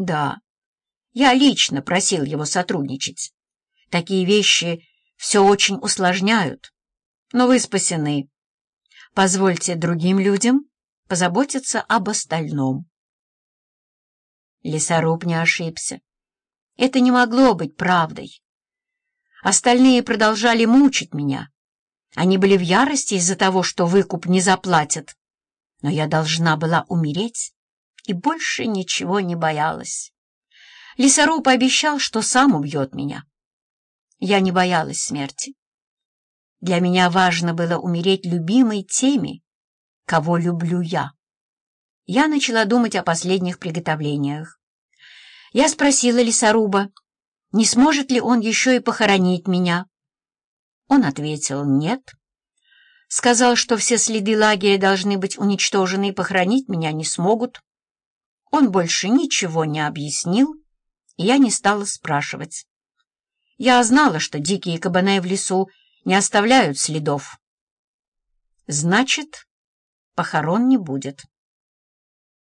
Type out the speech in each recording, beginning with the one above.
Да, я лично просил его сотрудничать. Такие вещи все очень усложняют. Но вы спасены. Позвольте другим людям позаботиться об остальном. Лесоруб не ошибся. Это не могло быть правдой. Остальные продолжали мучить меня. Они были в ярости из-за того, что выкуп не заплатят. Но я должна была умереть и больше ничего не боялась. Лесоруб пообещал, что сам убьет меня. Я не боялась смерти. Для меня важно было умереть любимой теми, кого люблю я. Я начала думать о последних приготовлениях. Я спросила лесоруба, не сможет ли он еще и похоронить меня. Он ответил «нет». Сказал, что все следы лагеря должны быть уничтожены и похоронить меня не смогут. Он больше ничего не объяснил, и я не стала спрашивать. Я знала, что дикие кабаны в лесу не оставляют следов. Значит, похорон не будет.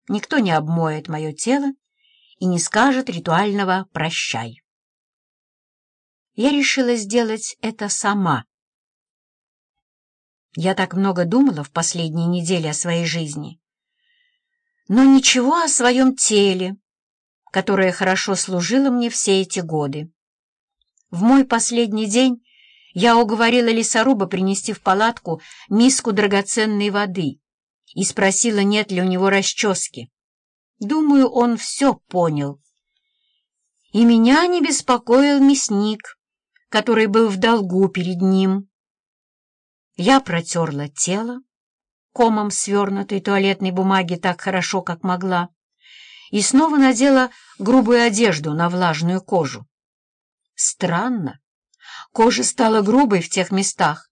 Никто не обмоет мое тело и не скажет ритуального «прощай». Я решила сделать это сама. Я так много думала в последние недели о своей жизни, но ничего о своем теле, которое хорошо служило мне все эти годы. В мой последний день я уговорила лесоруба принести в палатку миску драгоценной воды и спросила, нет ли у него расчески. Думаю, он все понял. И меня не беспокоил мясник, который был в долгу перед ним. Я протерла тело, комом свернутой туалетной бумаги так хорошо, как могла, и снова надела грубую одежду на влажную кожу. Странно, кожа стала грубой в тех местах,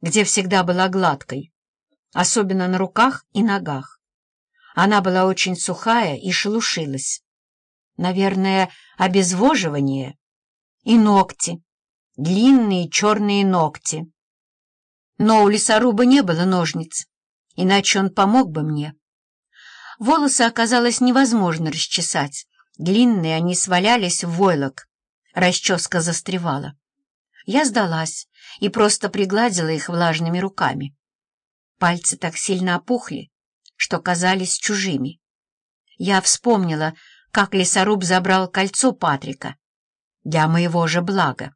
где всегда была гладкой, особенно на руках и ногах. Она была очень сухая и шелушилась. Наверное, обезвоживание и ногти, длинные черные ногти. Но у лесоруба не было ножниц, иначе он помог бы мне. Волосы оказалось невозможно расчесать. Длинные они свалялись в войлок. Расческа застревала. Я сдалась и просто пригладила их влажными руками. Пальцы так сильно опухли, что казались чужими. Я вспомнила, как лесоруб забрал кольцо Патрика. Для моего же блага.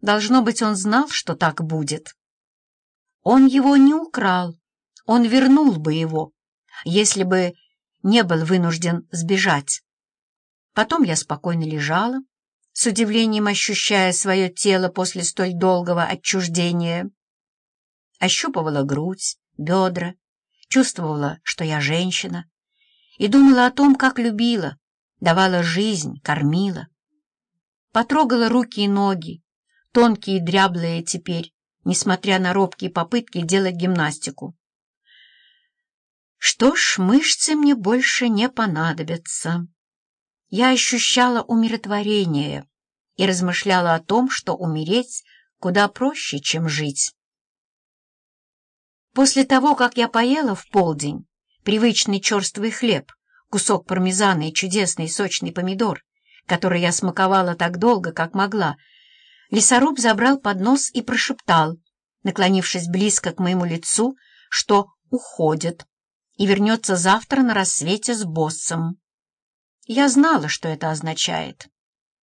Должно быть, он знал, что так будет. Он его не украл, он вернул бы его, если бы не был вынужден сбежать. Потом я спокойно лежала, с удивлением ощущая свое тело после столь долгого отчуждения. Ощупывала грудь, бедра, чувствовала, что я женщина, и думала о том, как любила, давала жизнь, кормила. Потрогала руки и ноги, тонкие и дряблые теперь, несмотря на робкие попытки делать гимнастику. Что ж, мышцы мне больше не понадобятся. Я ощущала умиротворение и размышляла о том, что умереть куда проще, чем жить. После того, как я поела в полдень привычный черствый хлеб, кусок пармезана и чудесный сочный помидор, который я смаковала так долго, как могла, лесоруб забрал поднос и прошептал, наклонившись близко к моему лицу, что уходит и вернется завтра на рассвете с боссом. Я знала, что это означает.